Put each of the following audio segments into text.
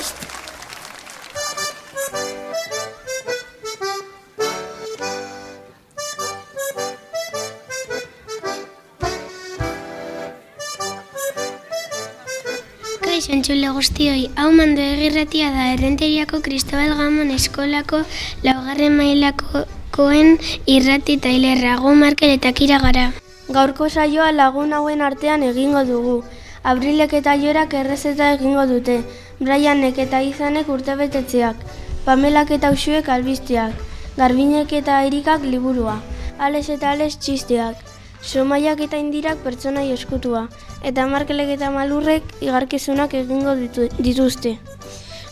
prest! Kaixo entzule guztioi, hau mando egirratia da errenteriako Kristobal Gamon eskolako laugarren mailakoen irrati tailerra markel eta kira gara. Gaurko saioa lagun hauen artean egingo dugu. Abrilek eta jorak errezeta egingo dute. Brianek eta izanek urtebetetzeak. Pamelak eta usuek albisteak. Garbinek eta erikak liburua. Ales eta ales txisteak. Somaiak eta indirak pertsona eskutua. Eta markelek eta malurrek igarkizunak egingo ditu, dituzte.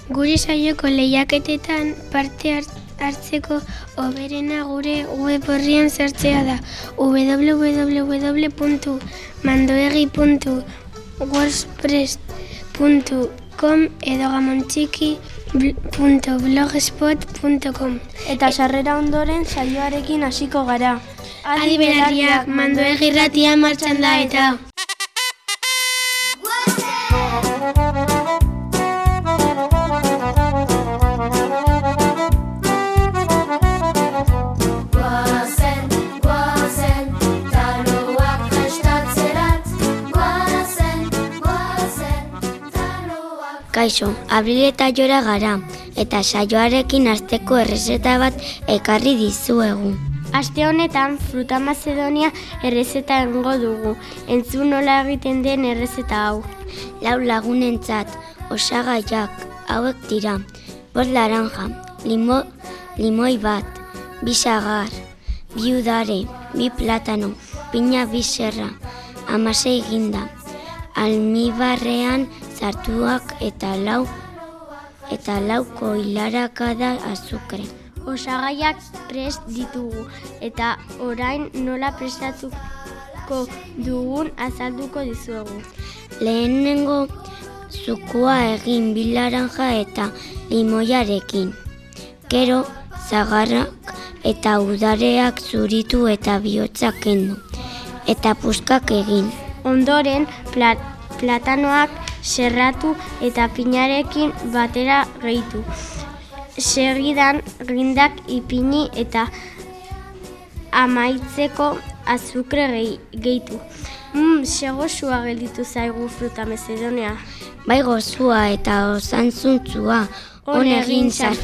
Gure saioko lehiaketetan parte hart- hartzeko oberena gure web horrian sartzea da www.mandoegi.wordpress.com edo gamontxiki.blogspot.com Eta sarrera ondoren saioarekin hasiko gara. Adi belarriak mandoegi ratia martxan da eta Kaixo, abril eta jora gara, eta saioarekin asteko errezeta bat ekarri dizuegu. Aste honetan fruta macedonia errezeta egingo dugu. Entzun nola egiten den errezeta hau. Lau lagunentzat, osagaiak hauek dira, bost laranja, limo, limoi bat, bi sagar, bi udare, bi platano, pina bi serra, amasei ginda, almibarrean sartuak eta lau eta lauko hilarakada azukre. Osagaiak prest ditugu eta orain nola prestatuko dugun azalduko dizuegu. Lehenengo zukua egin bi laranja eta limoiarekin. Gero zagarrak eta udareak zuritu eta bihotzak kendu. Eta puskak egin. Ondoren pla platanoak serratu eta pinarekin batera gehitu. Segidan gindak ipini eta amaitzeko azukre gehi, gehitu. Mm, segosua gelditu zaigu fruta mezedonea. Bai gozua eta osantzuntzua, on egin San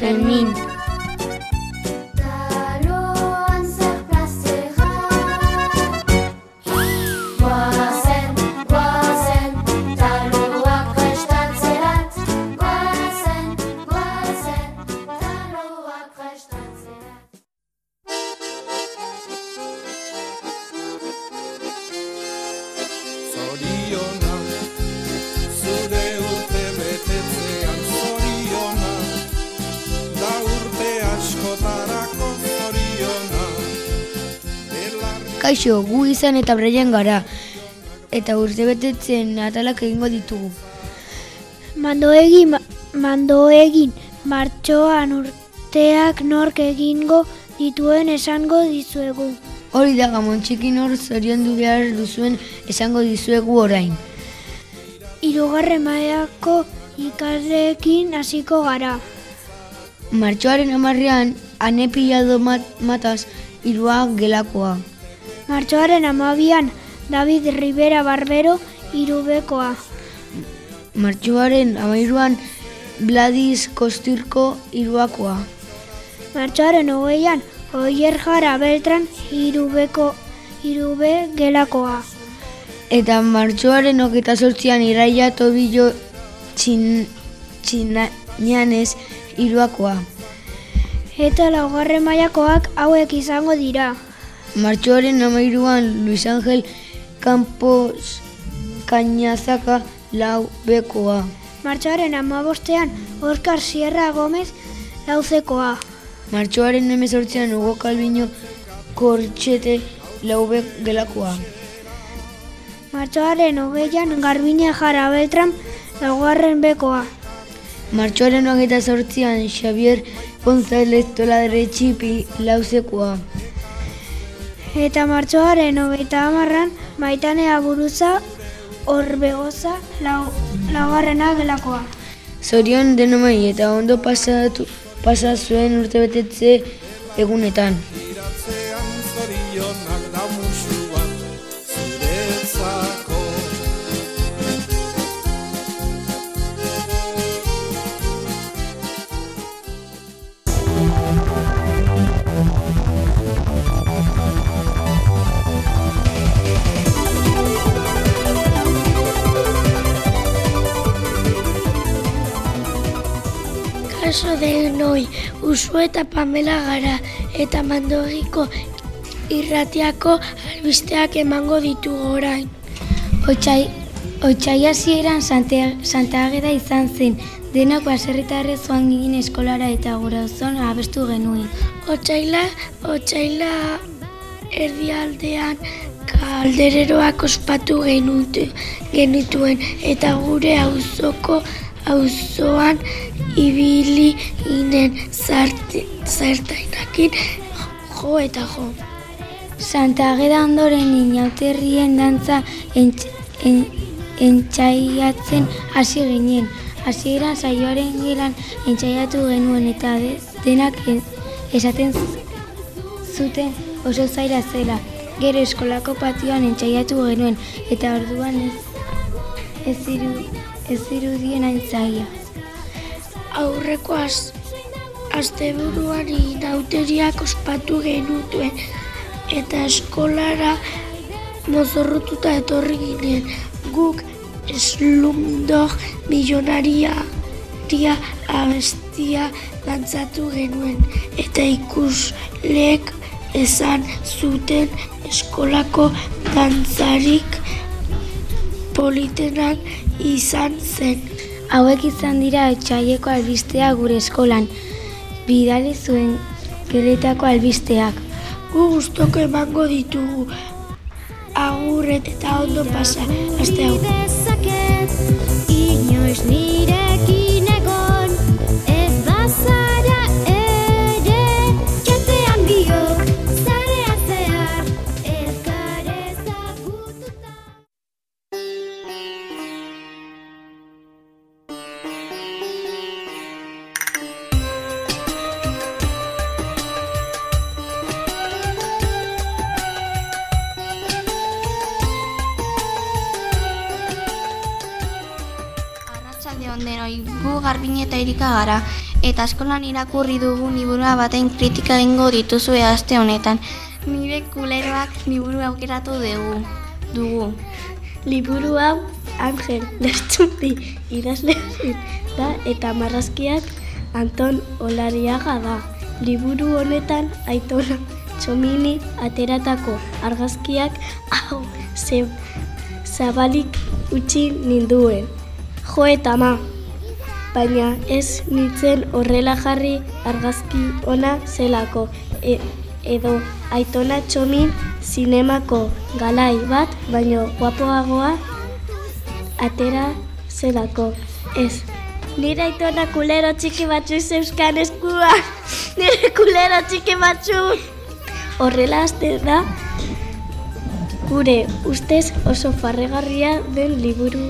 Kaixo, gu izan eta breien gara, eta urte betetzen atalak egingo ditugu. Mandoegi, ma- mandoegin, martxoan urteak nork egingo dituen esango dizuegu. Hori da gamon txikin hor zoriondu behar duzuen esango dizuegu orain. Hirugarren mailako ikasleekin hasiko gara. Martxoaren amarrean, ane pilado mat, mataz, irua gelakoa. Martxoaren amabian, David Rivera Barbero irubekoa. Martxoaren amairuan, Bladis Kostirko iruakoa. Martxoaren hogeian, Oier Jara Beltran irubeko irube gelakoa. Eta martxoaren hogeita sortzian iraia tobillo txin, txinanez iruakoa. Eta laugarren mailakoak hauek izango dira. Martxoaren amairuan Luis Ángel Campos Cañazaka lau bekoa. Martxoaren amabostean, Oskar Sierra Gomez lauzekoa. Martxoaren emezortzian Hugo Calviño Kortxete laube gelakoa. Martxoaren hogeian, Garbine Jara Beltran laugarren bekoa. Martxoaren hogeita sortzian Xavier González Toladre Txipi lauzekoa. Eta martxoaren hogeita hamarran, Maitanea Buruza Orbegoza lau, laugarrena gelakoa. Zorion denomai eta ondo pasatu, pasa zuen urtebetetze egunetan. Denoi, usu eta pamela gara eta mandogiko irratiako albisteak emango ditugu orain. Otsai, otsai hasieran Santa Ageda izan zen, denok baserritarrez joan ginen eskolara eta gura ozon abestu genuen. Otsaila, otsaila erdialdean kaldereroak ospatu genute, genituen eta gure auzoko auzoan ibili ginen zarte, zartainakin jo eta jo. Santa Ageda ondoren inauterrien dantza entx, en, entxaiatzen hasi ginen. Hasieran saioaren gelan entxaiatu genuen eta de, denak en- esaten zuten oso zaila zela. Gero eskolako patioan entxaiatu genuen eta orduan ez, ez, iru, ez irudien hain zaila. Aurreko az, asteburuan inauteriak ospatu genutuen eta eskolara mozorrotuta etorri ginen. Guk Slumdog milionaria tia abestia dantzatu genuen eta ikusleek esan zuten eskolako dantzarik politenak izan zen. Hauek izan dira etxaieko albistea gure eskolan. Bidali zuen geletako albisteak. Gu gustoko emango ditugu agurret eta ondo pasa aste hau. Inoiz nirekin Erika gara eta eskolan irakurri dugu liburua baten kritika egingo dituzue aste honetan. Nire kuleroak liburu aukeratu dugu. Dugu. Liburu hau Angel Lertxundi idazle da eta marrazkiak Anton Olariaga da. Liburu honetan aitona txomini ateratako argazkiak hau ze, zabalik utzi ninduen. Jo eta ma, baina ez nintzen horrela jarri argazki ona zelako. E, edo aitona txomin zinemako galai bat, baino guapoagoa atera zelako. Ez, nire aitona kulero txiki batzu zeuzkan eskua. Nire kulero txiki batzu. Horrela haste da, gure ustez oso farregarria den liburu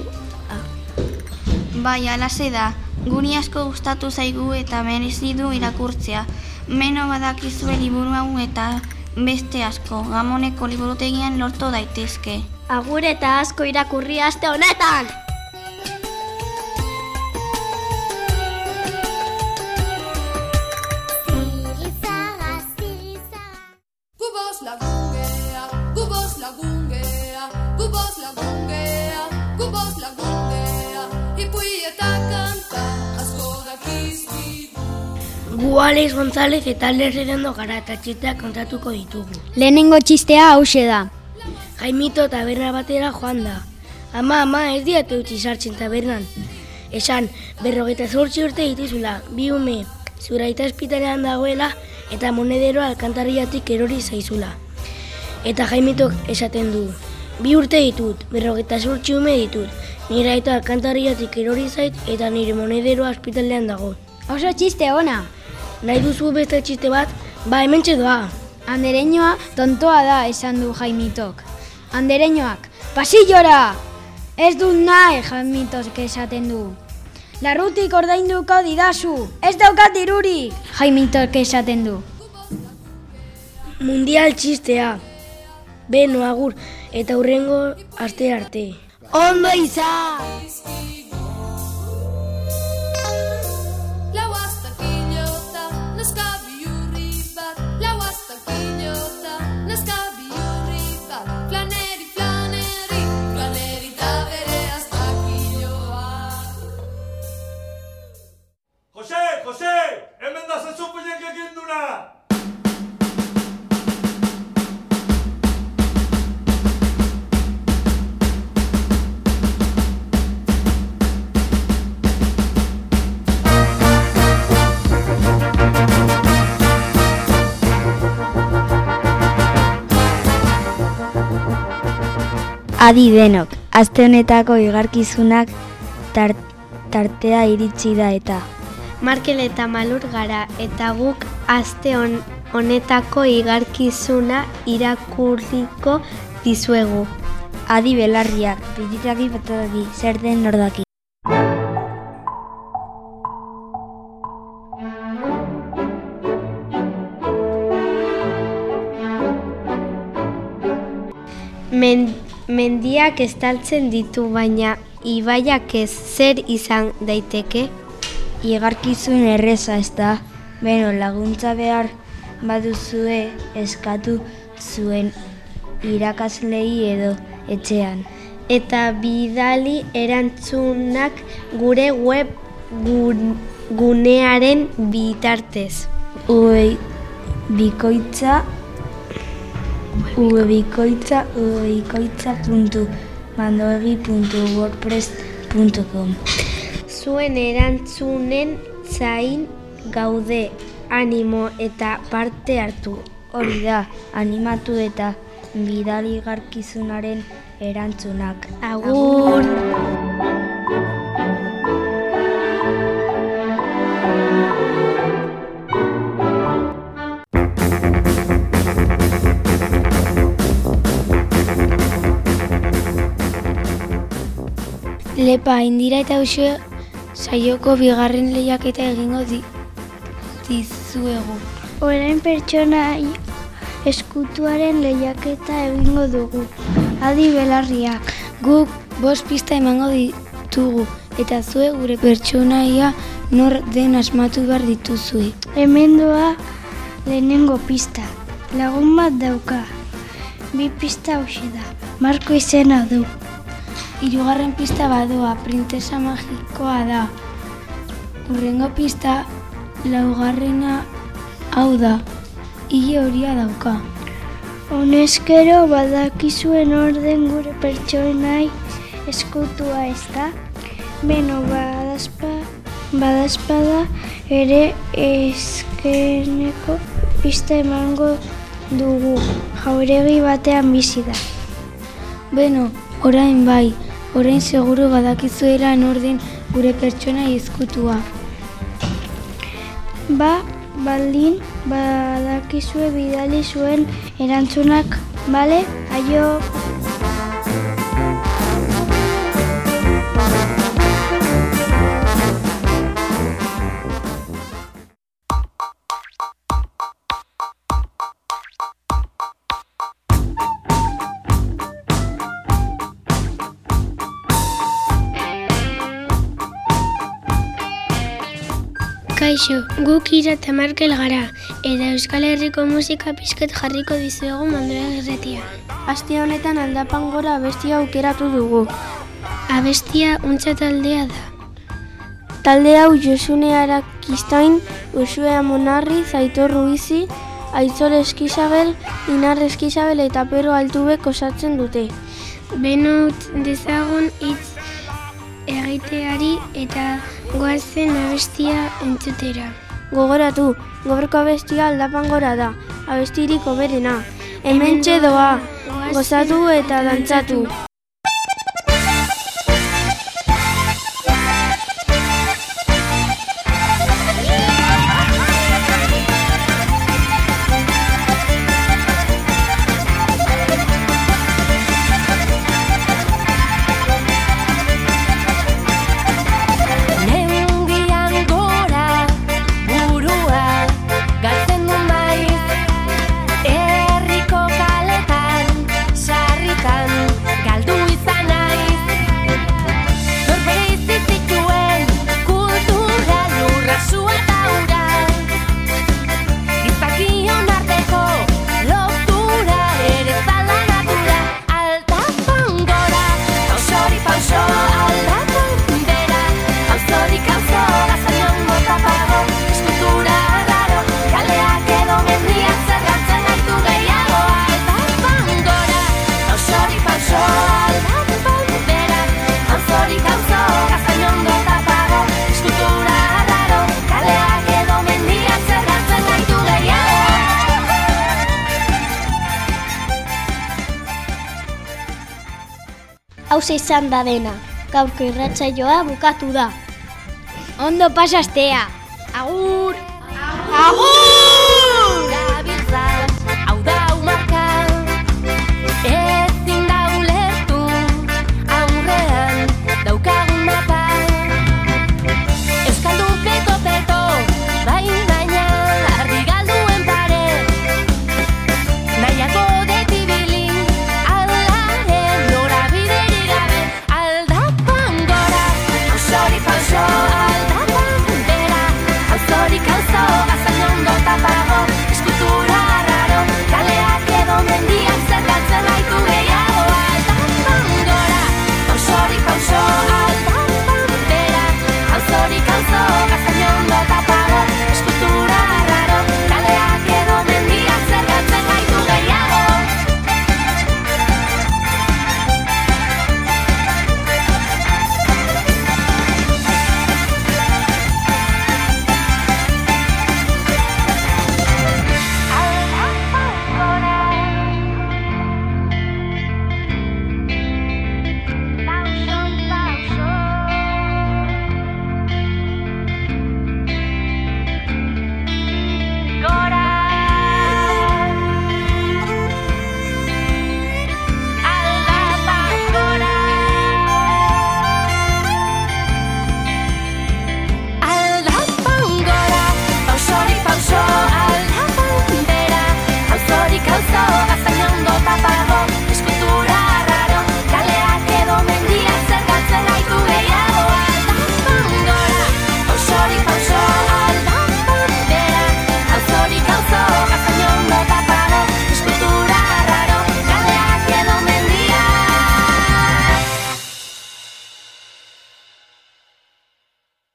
Bai, alase da. Guni asko gustatu zaigu eta merezi du irakurtzea. Meno badakizue liburu hau eta beste asko. Gamoneko liburutegian lortu daitezke. Agur eta asko irakurri aste honetan! Alex González eta Lerredondo gara eta txisteak kontatuko ditugu. Lehenengo txistea hause da. Jaimito taberna batera joan da. Ama, ama, ez diate utzi sartzen tabernan. Esan, berrogeita zortzi urte dituzula, bi ume, zuraita espitalean dagoela eta monedero alkantarriatik erori zaizula. Eta Jaimitok esaten du, bi urte ditut, berrogeita zortzi ume ditut, nire aita alkantarriatik erori zait eta nire monedero ospitalean dago. Oso txiste ona. Nahi duzu beste txiste bat? Ba, hemen doa. Andereñoa tontoa da esan du Jaimitok. Andereñoak, pasillora! Ez dut nahi Jaimitok esaten du. Larrutik ordainduko didazu, ez daukat dirurik. Jaimitok esaten du. Mundial txistea. Beno agur eta hurrengo aste arte. Ondo izan! Adi denok, aste honetako igarkizunak tar- tartea iritsi da eta. Markel eta Malur gara eta guk aste hon honetako igarkizuna irakurriko dizuegu. Adi belarriak, bititaki patadaki, zer den nordaki. Men, mendiak estaltzen ditu baina ibaiak ez zer izan daiteke? Igarkizun erreza ez da, beno laguntza behar baduzue eskatu zuen irakaslei edo etxean. Eta bidali erantzunak gure web gun- gunearen bitartez. Uei bikoitza ubikoitza ubikoitza.mandoegi.wordpress.com Zuen erantzunen zain gaude animo eta parte hartu. Hori da, animatu eta bidali garkizunaren erantzunak. Agur! Lepa, indira eta usue saioko bigarren lehiaketa egingo di, dizuegu. Orain pertsona eskutuaren lehiaketa egingo dugu. Adi belarriak. Guk bost pista emango ditugu eta zue gure pertsonaia nor den asmatu behar dituzue. Hemen doa lehenengo pista. Lagun bat dauka. Bi pista hauxe da. Marko izena du. Hirugarren pista badoa, printesa magikoa da. Urrengo pista, laugarrena hau da. Ile horia dauka. Honezkero badakizuen orden gure pertsonai eskutua ez da. Beno badazpa, badazpada ere eskeneko pista emango dugu. Jauregi batean bizi da. Beno, orain bai, orain seguru badakizuela norden gure pertsona ezkutua. Ba, baldin badakizue bidali zuen erantzunak, bale? Aio! Kaixo, guk ira eta Markel gara, eta Euskal Herriko musika pizket jarriko dizuegu mandoen erretia. Aste honetan aldapan gora abestia aukeratu dugu. Abestia untza taldea da. Talde hau Josune Arakistain, Usue Amonarri, Zaitor Ruizi, Aitzol Eskizabel, Inar Eskizabel eta Pero Altubek osatzen dute. Benut dezagun hitz egiteari eta goazen abestia entzutera. Gogoratu, goberko abestia aldapan gora da, abestirik oberena. Hemen doa, gozatu eta dantzatu. Hause izan da dena. Gaurko irratsaioa bukatu da. Ondo pasastea. Agur! Agur!